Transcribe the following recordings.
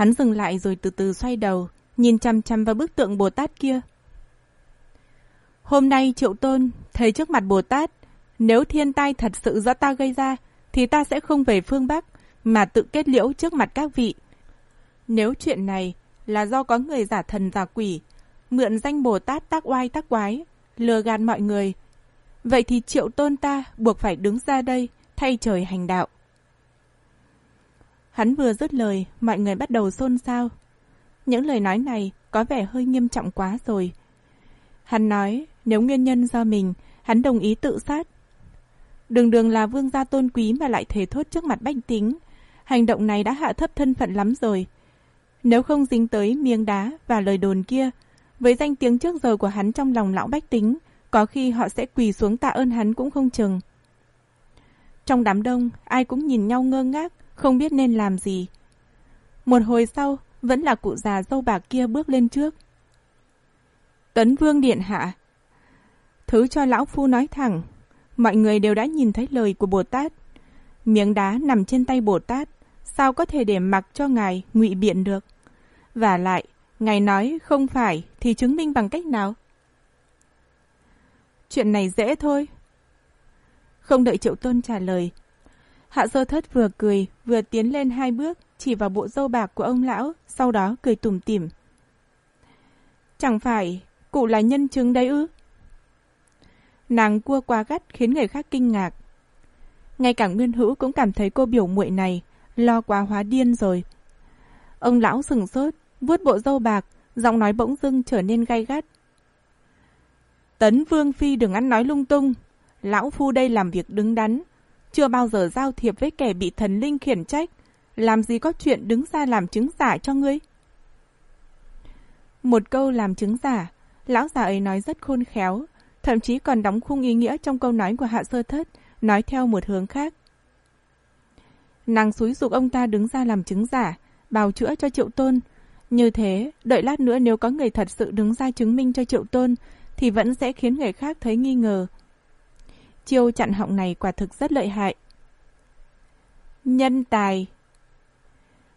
Hắn dừng lại rồi từ từ xoay đầu, nhìn chăm chăm vào bức tượng Bồ Tát kia. Hôm nay Triệu Tôn thấy trước mặt Bồ Tát, nếu thiên tai thật sự do ta gây ra, thì ta sẽ không về phương Bắc, mà tự kết liễu trước mặt các vị. Nếu chuyện này là do có người giả thần giả quỷ, mượn danh Bồ Tát tác oai tác quái, lừa gạt mọi người, vậy thì Triệu Tôn ta buộc phải đứng ra đây, thay trời hành đạo. Hắn vừa dứt lời, mọi người bắt đầu xôn xao. Những lời nói này có vẻ hơi nghiêm trọng quá rồi. Hắn nói, nếu nguyên nhân do mình, hắn đồng ý tự sát. Đường đường là vương gia tôn quý mà lại thể thốt trước mặt bách tính. Hành động này đã hạ thấp thân phận lắm rồi. Nếu không dính tới miếng đá và lời đồn kia, với danh tiếng trước giờ của hắn trong lòng lão bách tính, có khi họ sẽ quỳ xuống tạ ơn hắn cũng không chừng. Trong đám đông, ai cũng nhìn nhau ngơ ngác, không biết nên làm gì. Một hồi sau, vẫn là cụ già dâu bạc kia bước lên trước. Tấn Vương Điện Hạ Thứ cho lão phu nói thẳng, mọi người đều đã nhìn thấy lời của Bồ Tát. Miếng đá nằm trên tay Bồ Tát, sao có thể để mặc cho ngài ngụy biện được? Và lại, ngài nói không phải thì chứng minh bằng cách nào? Chuyện này dễ thôi. Không đợi Triệu Tôn trả lời, Hạ sơ thất vừa cười, vừa tiến lên hai bước, chỉ vào bộ dâu bạc của ông lão, sau đó cười tủm tỉm. Chẳng phải, cụ là nhân chứng đấy ư? Nàng cua qua gắt khiến người khác kinh ngạc. Ngay cả Nguyên Hữu cũng cảm thấy cô biểu muội này lo quá hóa điên rồi. Ông lão sừng sốt, vuốt bộ dâu bạc, giọng nói bỗng dưng trở nên gay gắt. Tấn Vương Phi đừng ăn nói lung tung, lão phu đây làm việc đứng đắn, chưa bao giờ giao thiệp với kẻ bị thần linh khiển trách, làm gì có chuyện đứng ra làm chứng giả cho ngươi. Một câu làm chứng giả, lão già ấy nói rất khôn khéo, thậm chí còn đóng khung ý nghĩa trong câu nói của hạ sơ thất, nói theo một hướng khác. Nàng xúi dục ông ta đứng ra làm chứng giả, bào chữa cho triệu tôn. Như thế, đợi lát nữa nếu có người thật sự đứng ra chứng minh cho triệu tôn, thì vẫn sẽ khiến người khác thấy nghi ngờ, Chiêu chặn họng này quả thực rất lợi hại. Nhân tài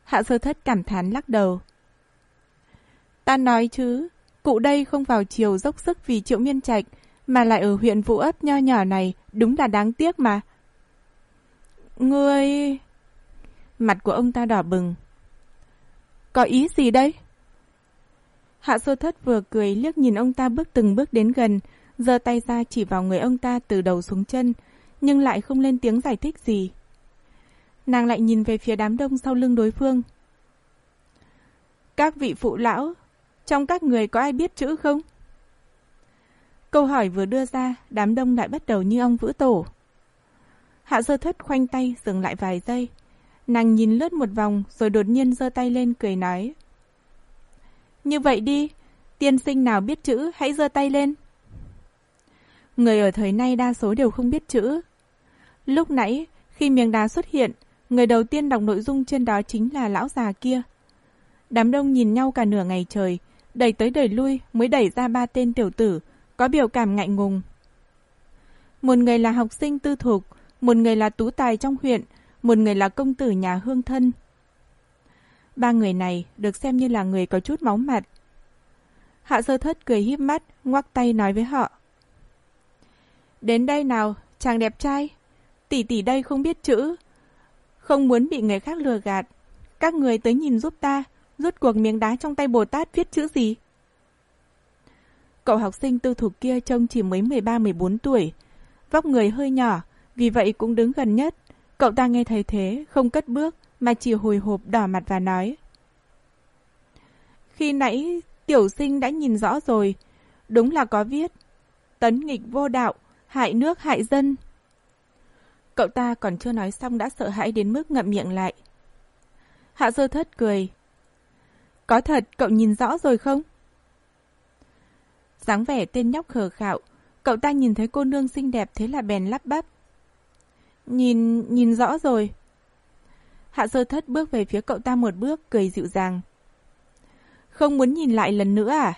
Hạ sơ thất cảm thán lắc đầu. Ta nói chứ, cụ đây không vào chiều dốc sức vì triệu miên trạch, mà lại ở huyện Vũ ấp nho nhỏ này, đúng là đáng tiếc mà. Ngươi... Mặt của ông ta đỏ bừng. Có ý gì đây? Hạ sơ thất vừa cười liếc nhìn ông ta bước từng bước đến gần, giơ tay ra chỉ vào người ông ta từ đầu xuống chân, nhưng lại không lên tiếng giải thích gì. Nàng lại nhìn về phía đám đông sau lưng đối phương. Các vị phụ lão, trong các người có ai biết chữ không? Câu hỏi vừa đưa ra, đám đông lại bắt đầu như ông vữ tổ. Hạ sơ thất khoanh tay dừng lại vài giây. Nàng nhìn lướt một vòng rồi đột nhiên giơ tay lên cười nói. Như vậy đi, tiên sinh nào biết chữ hãy giơ tay lên. Người ở thời nay đa số đều không biết chữ. Lúc nãy, khi miếng đá xuất hiện, người đầu tiên đọc nội dung trên đó chính là lão già kia. Đám đông nhìn nhau cả nửa ngày trời, đẩy tới đẩy lui mới đẩy ra ba tên tiểu tử, có biểu cảm ngại ngùng. Một người là học sinh tư thục, một người là tú tài trong huyện, một người là công tử nhà hương thân. Ba người này được xem như là người có chút máu mặt. Hạ sơ thất cười híp mắt, ngoắc tay nói với họ. Đến đây nào, chàng đẹp trai. Tỷ tỷ đây không biết chữ. Không muốn bị người khác lừa gạt. Các người tới nhìn giúp ta, rút cuộc miếng đá trong tay Bồ Tát viết chữ gì? Cậu học sinh tư thục kia trông chỉ mới 13-14 tuổi. Vóc người hơi nhỏ, vì vậy cũng đứng gần nhất. Cậu ta nghe thấy thế, không cất bước, mà chỉ hồi hộp đỏ mặt và nói. Khi nãy, tiểu sinh đã nhìn rõ rồi. Đúng là có viết. Tấn nghịch vô đạo, hại nước hại dân. Cậu ta còn chưa nói xong đã sợ hãi đến mức ngậm miệng lại. Hạ sơ thất cười. Có thật cậu nhìn rõ rồi không? dáng vẻ tên nhóc khờ khạo, cậu ta nhìn thấy cô nương xinh đẹp thế là bèn lắp bắp. Nhìn, nhìn rõ rồi. Hạ sơ thất bước về phía cậu ta một bước, cười dịu dàng. Không muốn nhìn lại lần nữa à?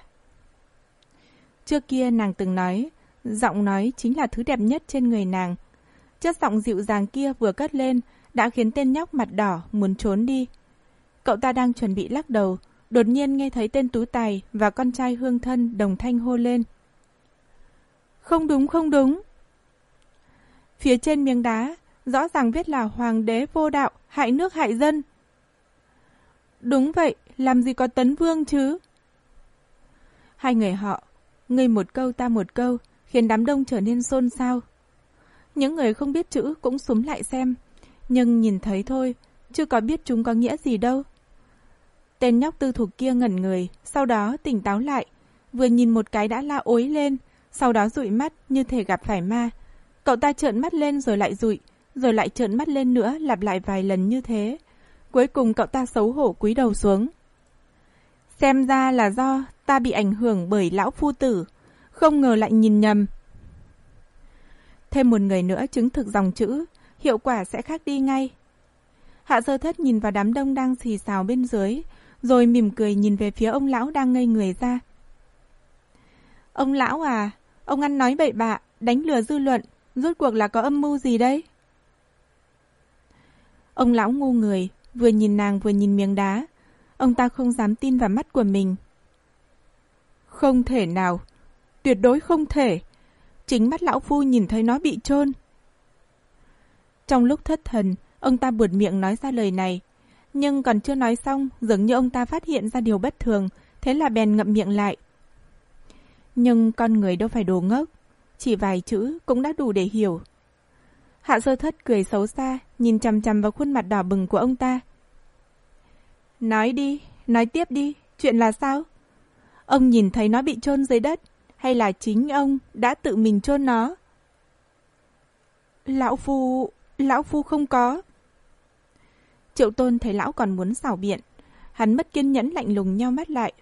Trước kia nàng từng nói, Giọng nói chính là thứ đẹp nhất trên người nàng. Chất giọng dịu dàng kia vừa cất lên đã khiến tên nhóc mặt đỏ muốn trốn đi. Cậu ta đang chuẩn bị lắc đầu, đột nhiên nghe thấy tên Tú Tài và con trai hương thân đồng thanh hô lên. Không đúng, không đúng. Phía trên miếng đá, rõ ràng viết là Hoàng đế vô đạo, hại nước hại dân. Đúng vậy, làm gì có tấn vương chứ? Hai người họ, ngươi một câu ta một câu, khiến đám đông trở nên xôn xao. Những người không biết chữ cũng súng lại xem, nhưng nhìn thấy thôi, chưa có biết chúng có nghĩa gì đâu. Tên nhóc tư thục kia ngẩn người, sau đó tỉnh táo lại, vừa nhìn một cái đã la ối lên, sau đó dụi mắt như thể gặp phải ma. Cậu ta trợn mắt lên rồi lại dụi, rồi lại trợn mắt lên nữa lặp lại vài lần như thế. Cuối cùng cậu ta xấu hổ cúi đầu xuống. Xem ra là do ta bị ảnh hưởng bởi lão phu tử, không ngờ lại nhìn nhầm. Thêm một người nữa chứng thực dòng chữ, hiệu quả sẽ khác đi ngay. Hạ sơ thất nhìn vào đám đông đang xì xào bên dưới, rồi mỉm cười nhìn về phía ông lão đang ngây người ra. Ông lão à, ông ăn nói bậy bạ, đánh lừa dư luận, rốt cuộc là có âm mưu gì đấy? Ông lão ngu người, vừa nhìn nàng vừa nhìn miếng đá. Ông ta không dám tin vào mắt của mình. Không thể nào, tuyệt đối không thể. Chính mắt lão phu nhìn thấy nó bị trôn. Trong lúc thất thần, ông ta buột miệng nói ra lời này. Nhưng còn chưa nói xong, dường như ông ta phát hiện ra điều bất thường, thế là bèn ngậm miệng lại. Nhưng con người đâu phải đồ ngốc, chỉ vài chữ cũng đã đủ để hiểu. Hạ sơ thất cười xấu xa, nhìn chằm chằm vào khuôn mặt đỏ bừng của ông ta. Nói đi, nói tiếp đi, chuyện là sao? Ông nhìn thấy nó bị chôn dưới đất, hay là chính ông đã tự mình chôn nó? Lão Phu... Lão Phu không có. Triệu Tôn thấy lão còn muốn xảo biện. Hắn mất kiên nhẫn lạnh lùng nhau mắt lại.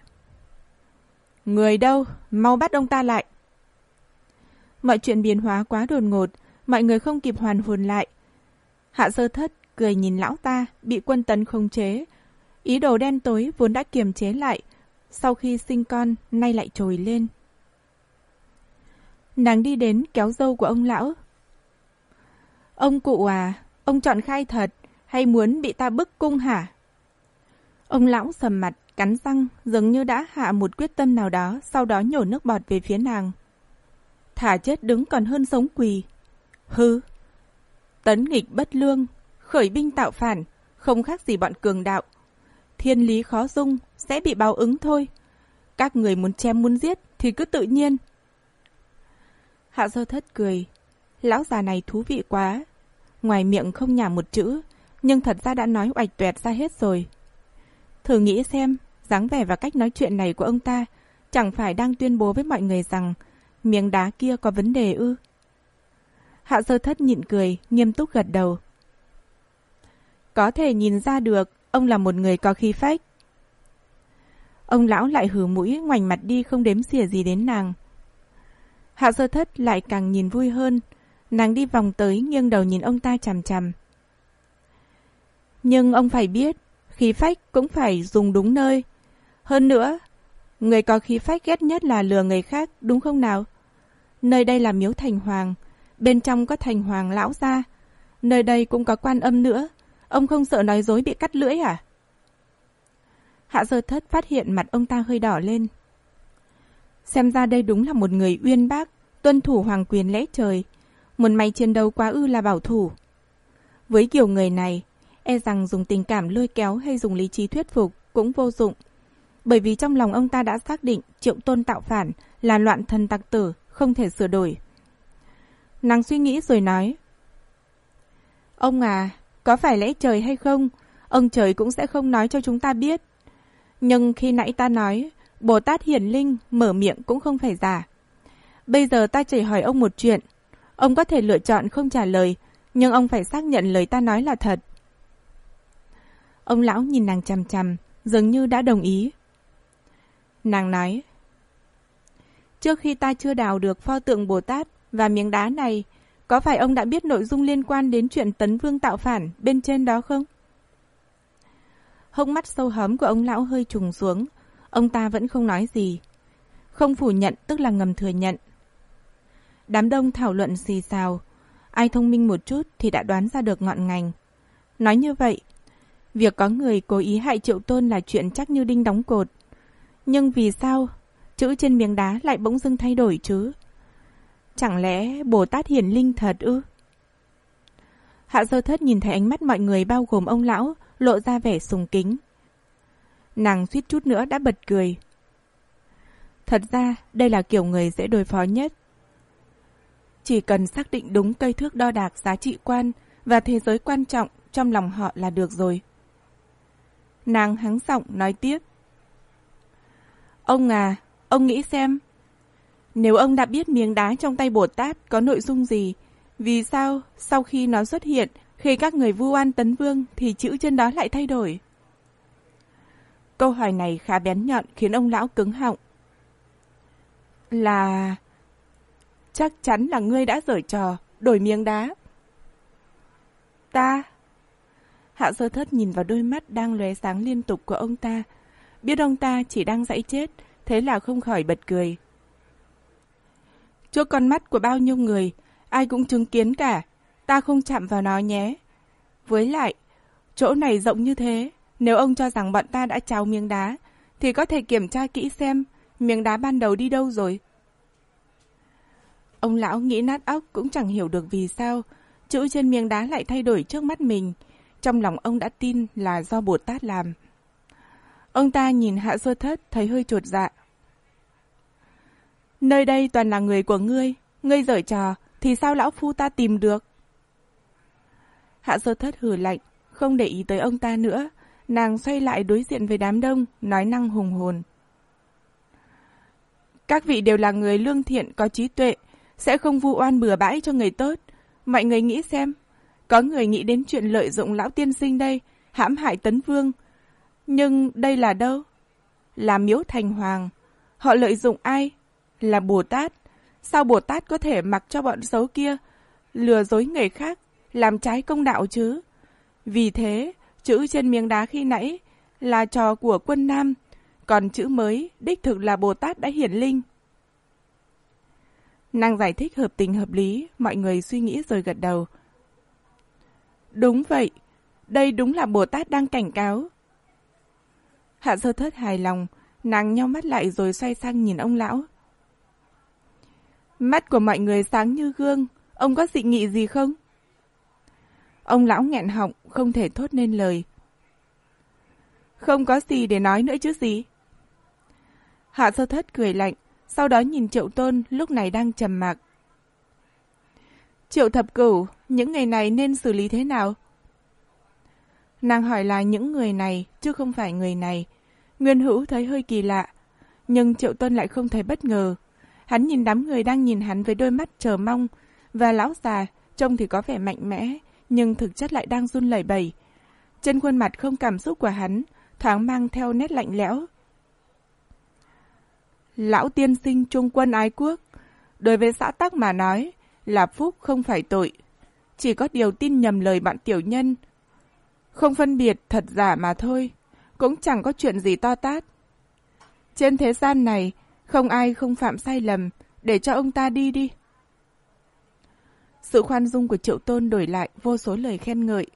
Người đâu? Mau bắt ông ta lại. Mọi chuyện biến hóa quá đột ngột, mọi người không kịp hoàn hồn lại. Hạ sơ thất cười nhìn lão ta bị quân tấn không chế. Ý đồ đen tối vốn đã kiềm chế lại, sau khi sinh con nay lại trồi lên. Nàng đi đến kéo dâu của ông lão. Ông cụ à, ông chọn khai thật hay muốn bị ta bức cung hả? Ông lão sầm mặt, cắn răng, dường như đã hạ một quyết tâm nào đó, sau đó nhổ nước bọt về phía nàng. Thả chết đứng còn hơn sống quỳ. Hư! Tấn nghịch bất lương, khởi binh tạo phản, không khác gì bọn cường đạo. Thiên lý khó dung, sẽ bị báo ứng thôi. Các người muốn chém muốn giết thì cứ tự nhiên. Hạ sơ thất cười. Lão già này thú vị quá. Ngoài miệng không nhả một chữ, nhưng thật ra đã nói oạch tuẹt ra hết rồi. Thử nghĩ xem, dáng vẻ và cách nói chuyện này của ông ta chẳng phải đang tuyên bố với mọi người rằng miếng đá kia có vấn đề ư. Hạ sơ thất nhịn cười, nghiêm túc gật đầu. Có thể nhìn ra được, ông là một người có khí phách. Ông lão lại hử mũi ngoảnh mặt đi không đếm xỉa gì đến nàng. Hạ sơ thất lại càng nhìn vui hơn. Nàng đi vòng tới nghiêng đầu nhìn ông ta chằm chằm. Nhưng ông phải biết, khí phách cũng phải dùng đúng nơi. Hơn nữa, người có khí phách ghét nhất là lừa người khác, đúng không nào? Nơi đây là miếu thành hoàng, bên trong có thành hoàng lão gia. Nơi đây cũng có quan âm nữa. Ông không sợ nói dối bị cắt lưỡi à? Hạ sơ thất phát hiện mặt ông ta hơi đỏ lên. Xem ra đây đúng là một người uyên bác, tuân thủ hoàng quyền lễ trời. Một may chiến đấu quá ư là bảo thủ. Với kiểu người này, e rằng dùng tình cảm lôi kéo hay dùng lý trí thuyết phục cũng vô dụng. Bởi vì trong lòng ông ta đã xác định triệu tôn tạo phản là loạn thần tặc tử, không thể sửa đổi. Nàng suy nghĩ rồi nói. Ông à, có phải lẽ trời hay không? Ông trời cũng sẽ không nói cho chúng ta biết. Nhưng khi nãy ta nói, Bồ Tát Hiền Linh mở miệng cũng không phải giả. Bây giờ ta chỉ hỏi ông một chuyện. Ông có thể lựa chọn không trả lời, nhưng ông phải xác nhận lời ta nói là thật. Ông lão nhìn nàng chằm chằm, dường như đã đồng ý. Nàng nói, Trước khi ta chưa đào được pho tượng Bồ Tát và miếng đá này, có phải ông đã biết nội dung liên quan đến chuyện tấn vương tạo phản bên trên đó không? Hốc mắt sâu hóm của ông lão hơi trùng xuống, ông ta vẫn không nói gì. Không phủ nhận tức là ngầm thừa nhận. Đám đông thảo luận xì xào, ai thông minh một chút thì đã đoán ra được ngọn ngành. Nói như vậy, Việc có người cố ý hại triệu tôn là chuyện chắc như đinh đóng cột. Nhưng vì sao chữ trên miếng đá lại bỗng dưng thay đổi chứ? Chẳng lẽ Bồ Tát hiển linh thật ư? Hạ sơ thất nhìn thấy ánh mắt mọi người bao gồm ông lão, lộ ra vẻ sùng kính. Nàng suýt chút nữa đã bật cười. Thật ra, đây là kiểu người dễ đối phó nhất. Chỉ cần xác định đúng cây thước đo đạc giá trị quan và thế giới quan trọng trong lòng họ là được rồi. Nàng hắng giọng nói tiếp. Ông à, ông nghĩ xem. Nếu ông đã biết miếng đá trong tay Bồ Tát có nội dung gì, vì sao sau khi nó xuất hiện, khi các người vu oan tấn vương thì chữ trên đó lại thay đổi? Câu hỏi này khá bén nhọn khiến ông lão cứng họng. Là... Chắc chắn là ngươi đã rời trò, đổi miếng đá. Ta... Hạ sơ thất nhìn vào đôi mắt đang lóe sáng liên tục của ông ta. Biết ông ta chỉ đang dãy chết, thế là không khỏi bật cười. Trước con mắt của bao nhiêu người, ai cũng chứng kiến cả, ta không chạm vào nó nhé. Với lại, chỗ này rộng như thế, nếu ông cho rằng bọn ta đã trao miếng đá, thì có thể kiểm tra kỹ xem miếng đá ban đầu đi đâu rồi. Ông lão nghĩ nát óc cũng chẳng hiểu được vì sao chữ trên miếng đá lại thay đổi trước mắt mình. Trong lòng ông đã tin là do Bồ Tát làm. Ông ta nhìn hạ sơ thất thấy hơi chuột dạ. Nơi đây toàn là người của ngươi, ngươi giở trò, thì sao lão phu ta tìm được? Hạ sơ thất hừ lạnh, không để ý tới ông ta nữa, nàng xoay lại đối diện với đám đông, nói năng hùng hồn. Các vị đều là người lương thiện, có trí tuệ, sẽ không vu oan bừa bãi cho người tốt. Mọi người nghĩ xem, có người nghĩ đến chuyện lợi dụng lão tiên sinh đây, hãm hại tấn vương. Nhưng đây là đâu? Là miếu thành hoàng. Họ lợi dụng ai? Là Bồ Tát. Sao Bồ Tát có thể mặc cho bọn xấu kia lừa dối người khác, làm trái công đạo chứ? Vì thế, chữ trên miếng đá khi nãy là trò của quân Nam, còn chữ mới đích thực là Bồ Tát đã hiển linh. Nàng giải thích hợp tình hợp lý, mọi người suy nghĩ rồi gật đầu. Đúng vậy, đây đúng là Bồ Tát đang cảnh cáo. Hạ sơ thất hài lòng, nàng nhau mắt lại rồi xoay sang nhìn ông lão. Mắt của mọi người sáng như gương, ông có dị nghị gì không? Ông lão nghẹn họng, không thể thốt nên lời. Không có gì để nói nữa chứ gì. Hạ sơ thất cười lạnh, sau đó nhìn triệu tôn lúc này đang trầm mặc. Triệu thập cửu, những ngày này nên xử lý thế nào? Nàng hỏi là những người này, chứ không phải người này. Nguyên hữu thấy hơi kỳ lạ, nhưng triệu tôn lại không thấy bất ngờ. Hắn nhìn đám người đang nhìn hắn với đôi mắt chờ mong, và lão già trông thì có vẻ mạnh mẽ, nhưng thực chất lại đang run lẩy bẩy. Trên khuôn mặt không cảm xúc của hắn, thoáng mang theo nét lạnh lẽo. Lão tiên sinh trung quân ái quốc, đối với xã tắc mà nói, là phúc không phải tội. Chỉ có điều tin nhầm lời bạn tiểu nhân. Không phân biệt thật giả mà thôi, cũng chẳng có chuyện gì to tát. Trên thế gian này, không ai không phạm sai lầm, để cho ông ta đi đi. Sự khoan dung của Triệu Tôn đổi lại vô số lời khen ngợi.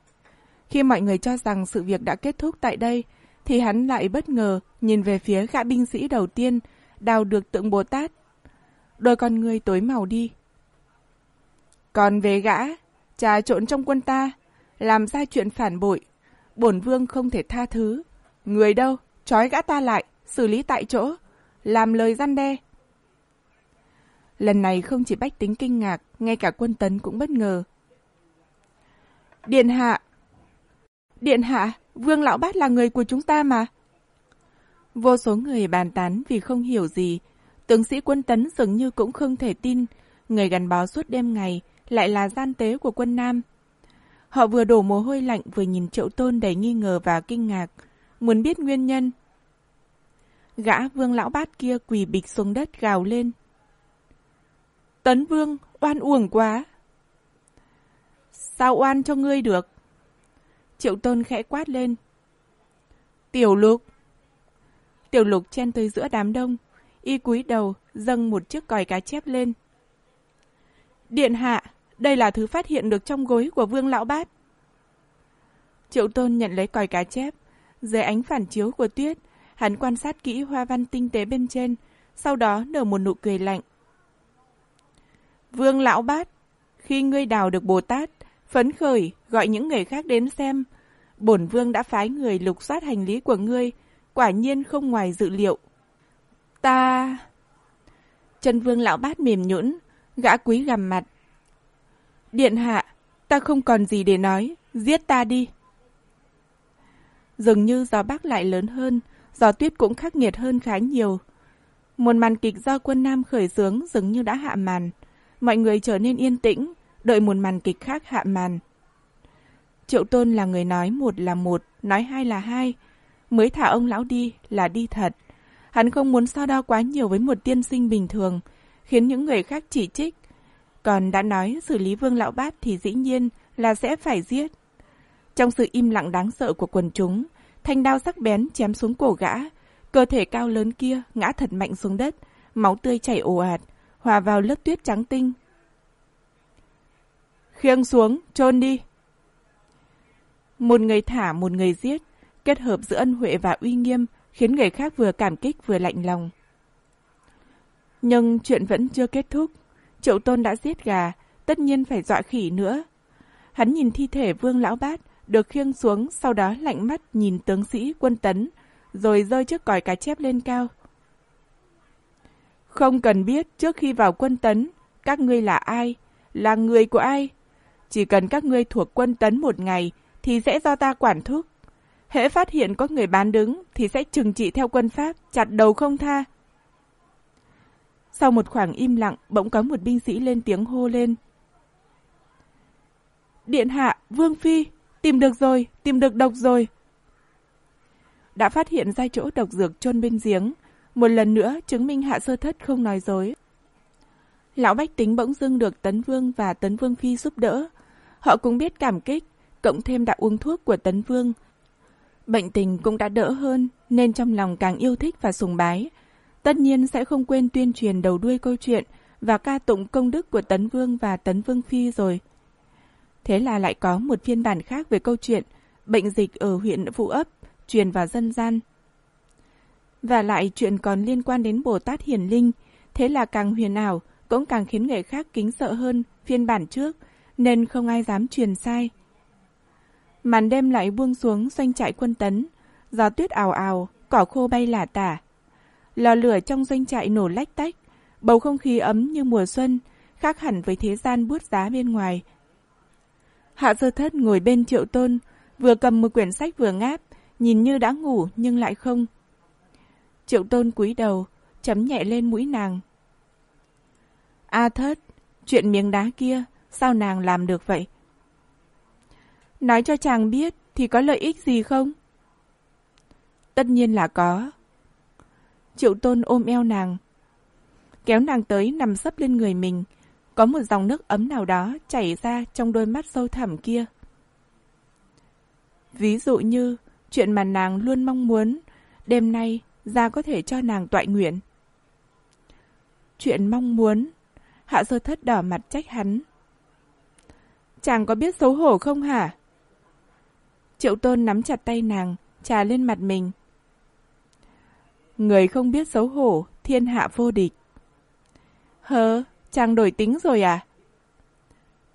Khi mọi người cho rằng sự việc đã kết thúc tại đây, thì hắn lại bất ngờ nhìn về phía gã binh sĩ đầu tiên, đào được tượng Bồ Tát. Đôi con người tối màu đi. Còn về gã, trà trộn trong quân ta, làm ra chuyện phản bội, bổn vương không thể tha thứ. Người đâu, trói gã ta lại, xử lý tại chỗ, làm lời gian đe. Lần này không chỉ bách tính kinh ngạc, ngay cả quân tấn cũng bất ngờ. Điện hạ! Điện hạ, vương lão bát là người của chúng ta mà. Vô số người bàn tán vì không hiểu gì. Tướng sĩ quân tấn dường như cũng không thể tin, người gắn bó suốt đêm ngày lại là gian tế của quân Nam. Họ vừa đổ mồ hôi lạnh vừa nhìn triệu tôn đầy nghi ngờ và kinh ngạc, muốn biết nguyên nhân. Gã vương lão bát kia quỳ bịch xuống đất gào lên. Tấn vương, oan uổng quá. Sao oan cho ngươi được? Triệu tôn khẽ quát lên. Tiểu lục. Tiểu lục chen tới giữa đám đông, y cúi đầu, dâng một chiếc còi cá chép lên. Điện hạ, đây là thứ phát hiện được trong gối của vương lão bát. Triệu Tôn nhận lấy còi cá chép. Dưới ánh phản chiếu của tuyết, hắn quan sát kỹ hoa văn tinh tế bên trên, sau đó nở một nụ cười lạnh. Vương Lão Bát, khi ngươi đào được Bồ Tát, phấn khởi gọi những người khác đến xem, bổn vương đã phái người lục soát hành lý của ngươi, quả nhiên không ngoài dự liệu. Ta... trần vương lão bát mềm nhũn, gã quý gằm mặt. Điện hạ, ta không còn gì để nói, giết ta đi. Dường như gió bắc lại lớn hơn, gió tuyết cũng khắc nghiệt hơn khá nhiều. Một màn kịch do quân Nam khởi xướng dường như đã hạ màn. Mọi người trở nên yên tĩnh, đợi một màn kịch khác hạ màn. Triệu Tôn là người nói một là một, nói hai là hai. Mới thả ông lão đi là đi thật. Hắn không muốn so đo quá nhiều với một tiên sinh bình thường, khiến những người khác chỉ trích. Còn đã nói xử lý vương lão bát thì dĩ nhiên là sẽ phải giết. Trong sự im lặng đáng sợ của quần chúng, thanh đao sắc bén chém xuống cổ gã, cơ thể cao lớn kia ngã thật mạnh xuống đất, máu tươi chảy ồ ạt, hòa vào lớp tuyết trắng tinh. Khiêng xuống, chôn đi. Một người thả, một người giết, kết hợp giữa ân huệ và uy nghiêm, khiến người khác vừa cảm kích vừa lạnh lòng. Nhưng chuyện vẫn chưa kết thúc. Triệu Tôn đã giết gà, tất nhiên phải dọa khỉ nữa. Hắn nhìn thi thể vương lão bát, được khiêng xuống, sau đó lạnh mắt nhìn tướng sĩ quân tấn, rồi rơi chiếc còi cá chép lên cao. Không cần biết trước khi vào quân tấn, các ngươi là ai, là người của ai. Chỉ cần các ngươi thuộc quân tấn một ngày, thì sẽ do ta quản thúc. Hễ phát hiện có người bán đứng thì sẽ trừng trị theo quân pháp, chặt đầu không tha. Sau một khoảng im lặng, bỗng có một binh sĩ lên tiếng hô lên. Điện hạ, Vương Phi, tìm được rồi, tìm được độc rồi. Đã phát hiện ra chỗ độc dược chôn bên giếng, một lần nữa chứng minh hạ sơ thất không nói dối. Lão Bách Tính bỗng dưng được Tấn Vương và Tấn Vương Phi giúp đỡ. Họ cũng biết cảm kích, cộng thêm đã uống thuốc của Tấn Vương, Bệnh tình cũng đã đỡ hơn nên trong lòng càng yêu thích và sùng bái. Tất nhiên sẽ không quên tuyên truyền đầu đuôi câu chuyện và ca tụng công đức của Tấn Vương và Tấn Vương Phi rồi. Thế là lại có một phiên bản khác về câu chuyện bệnh dịch ở huyện Vũ Ấp truyền vào dân gian. Và lại chuyện còn liên quan đến Bồ Tát Hiển Linh, thế là càng huyền ảo, cũng càng khiến người khác kính sợ hơn phiên bản trước, nên không ai dám truyền sai. Màn đêm lại buông xuống doanh trại quân tấn, gió tuyết ào ào, cỏ khô bay lả tả. Lò lửa trong doanh trại nổ lách tách, bầu không khí ấm như mùa xuân, khác hẳn với thế gian buốt giá bên ngoài. Hạ sơ thất ngồi bên triệu tôn, vừa cầm một quyển sách vừa ngáp, nhìn như đã ngủ nhưng lại không. Triệu tôn cúi đầu, chấm nhẹ lên mũi nàng. A thất, chuyện miếng đá kia, sao nàng làm được vậy? Nói cho chàng biết thì có lợi ích gì không? Tất nhiên là có. Triệu tôn ôm eo nàng. Kéo nàng tới nằm sấp lên người mình. Có một dòng nước ấm nào đó chảy ra trong đôi mắt sâu thẳm kia. Ví dụ như chuyện mà nàng luôn mong muốn, đêm nay ra có thể cho nàng toại nguyện. Chuyện mong muốn, hạ sơ thất đỏ mặt trách hắn. Chàng có biết xấu hổ không hả? Triệu Tôn nắm chặt tay nàng, trà lên mặt mình. Người không biết xấu hổ, thiên hạ vô địch. Hờ, chàng đổi tính rồi à?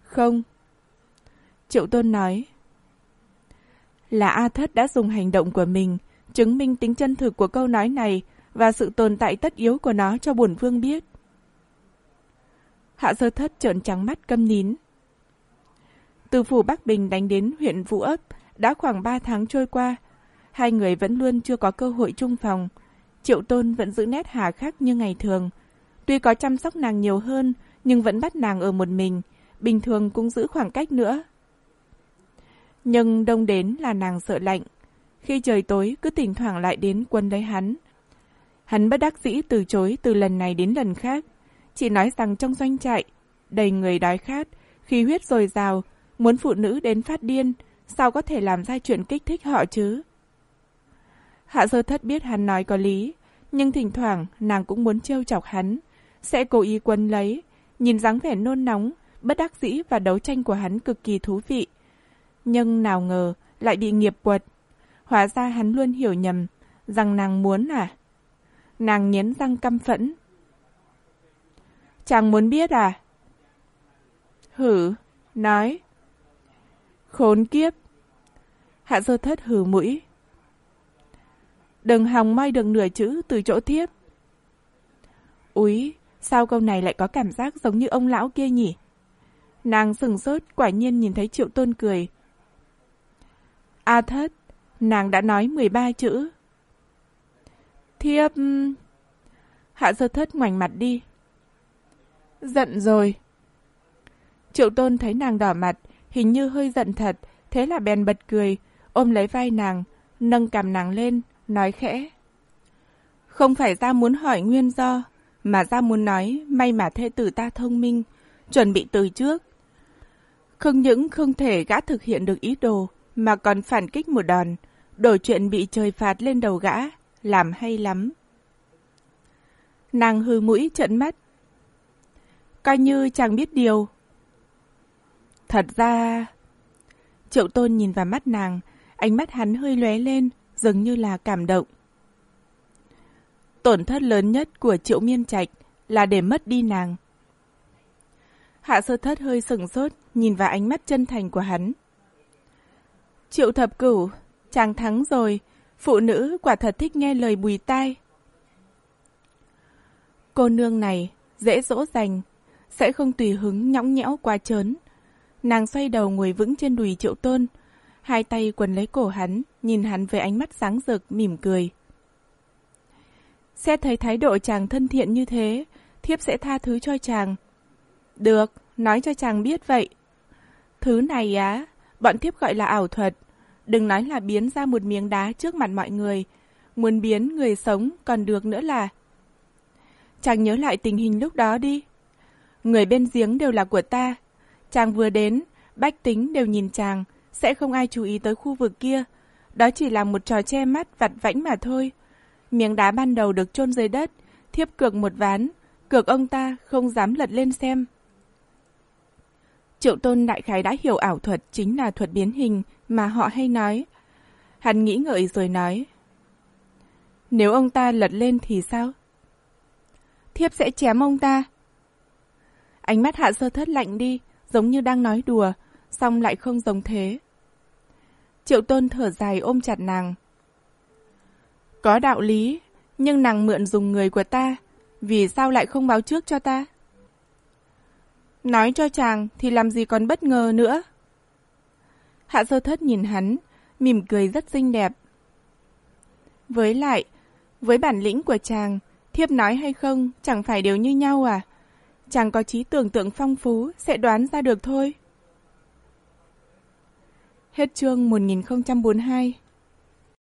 Không. Triệu Tôn nói. Là A Thất đã dùng hành động của mình, chứng minh tính chân thực của câu nói này và sự tồn tại tất yếu của nó cho bổn vương biết. Hạ sơ thất trợn trắng mắt câm nín. Từ phủ Bắc Bình đánh đến huyện Vũ Ấp, đã khoảng 3 tháng trôi qua, hai người vẫn luôn chưa có cơ hội chung phòng. Triệu Tôn vẫn giữ nét hà khắc như ngày thường. Tuy có chăm sóc nàng nhiều hơn, nhưng vẫn bắt nàng ở một mình, bình thường cũng giữ khoảng cách nữa. Nhưng đông đến là nàng sợ lạnh. Khi trời tối cứ thỉnh thoảng lại đến quân lấy hắn. Hắn bất đắc dĩ từ chối từ lần này đến lần khác. Chỉ nói rằng trong doanh trại, đầy người đói khát, khí huyết dồi dào, muốn phụ nữ đến phát điên, sao có thể làm ra chuyện kích thích họ chứ? Hạ sơ thất biết hắn nói có lý, nhưng thỉnh thoảng nàng cũng muốn trêu chọc hắn, sẽ cố ý quấn lấy, nhìn dáng vẻ nôn nóng, bất đắc dĩ và đấu tranh của hắn cực kỳ thú vị. Nhưng nào ngờ lại bị nghiệp quật. Hóa ra hắn luôn hiểu nhầm, rằng nàng muốn à? Nàng nghiến răng căm phẫn. Chàng muốn biết à? Hử, nói. Khốn kiếp. Hạ sơ thất hử mũi. Đừng hòng may được nửa chữ từ chỗ thiếp. Úi, sao câu này lại có cảm giác giống như ông lão kia nhỉ? Nàng sừng sốt, quả nhiên nhìn thấy triệu tôn cười. A thất, nàng đã nói 13 chữ. Thiếp... Hạ sơ thất ngoảnh mặt đi. Giận rồi. Triệu tôn thấy nàng đỏ mặt, hình như hơi giận thật, thế là bèn bật cười, ôm lấy vai nàng, nâng cằm nàng lên, nói khẽ. Không phải ra muốn hỏi nguyên do, mà ra muốn nói may mà thê tử ta thông minh, chuẩn bị từ trước. Không những không thể gã thực hiện được ý đồ, mà còn phản kích một đòn, đổi chuyện bị trời phạt lên đầu gã, làm hay lắm. Nàng hư mũi trận mắt. Coi như chàng biết điều. Thật ra... Triệu tôn nhìn vào mắt nàng, ánh mắt hắn hơi lóe lên, dường như là cảm động. Tổn thất lớn nhất của triệu miên trạch là để mất đi nàng. Hạ sơ thất hơi sừng sốt, nhìn vào ánh mắt chân thành của hắn. Triệu thập cửu, chàng thắng rồi, phụ nữ quả thật thích nghe lời bùi tai. Cô nương này, dễ dỗ dành, sẽ không tùy hứng nhõng nhẽo quá trớn. Nàng xoay đầu ngồi vững trên đùi triệu tôn, hai tay quần lấy cổ hắn, nhìn hắn với ánh mắt sáng rực, mỉm cười. Xét thấy thái độ chàng thân thiện như thế, thiếp sẽ tha thứ cho chàng. Được, nói cho chàng biết vậy. Thứ này á, bọn thiếp gọi là ảo thuật. Đừng nói là biến ra một miếng đá trước mặt mọi người. Muốn biến người sống còn được nữa là... Chàng nhớ lại tình hình lúc đó đi. Người bên giếng đều là của ta. Chàng vừa đến, bách tính đều nhìn chàng, sẽ không ai chú ý tới khu vực kia. Đó chỉ là một trò che mắt vặt vãnh mà thôi. Miếng đá ban đầu được chôn dưới đất, thiếp cược một ván, cược ông ta không dám lật lên xem. Triệu Tôn đại khái đã hiểu ảo thuật chính là thuật biến hình mà họ hay nói. Hắn nghĩ ngợi rồi nói. Nếu ông ta lật lên thì sao? Thiếp sẽ chém ông ta. Ánh mắt hạ sơ thất lạnh đi, giống như đang nói đùa, xong lại không giống thế. Triệu Tôn thở dài ôm chặt nàng. Có đạo lý, nhưng nàng mượn dùng người của ta, vì sao lại không báo trước cho ta? Nói cho chàng thì làm gì còn bất ngờ nữa. Hạ sơ thất nhìn hắn, mỉm cười rất xinh đẹp. Với lại, với bản lĩnh của chàng, thiếp nói hay không chẳng phải đều như nhau à? Chàng có trí tưởng tượng phong phú, sẽ đoán ra được thôi. Hết chương 1042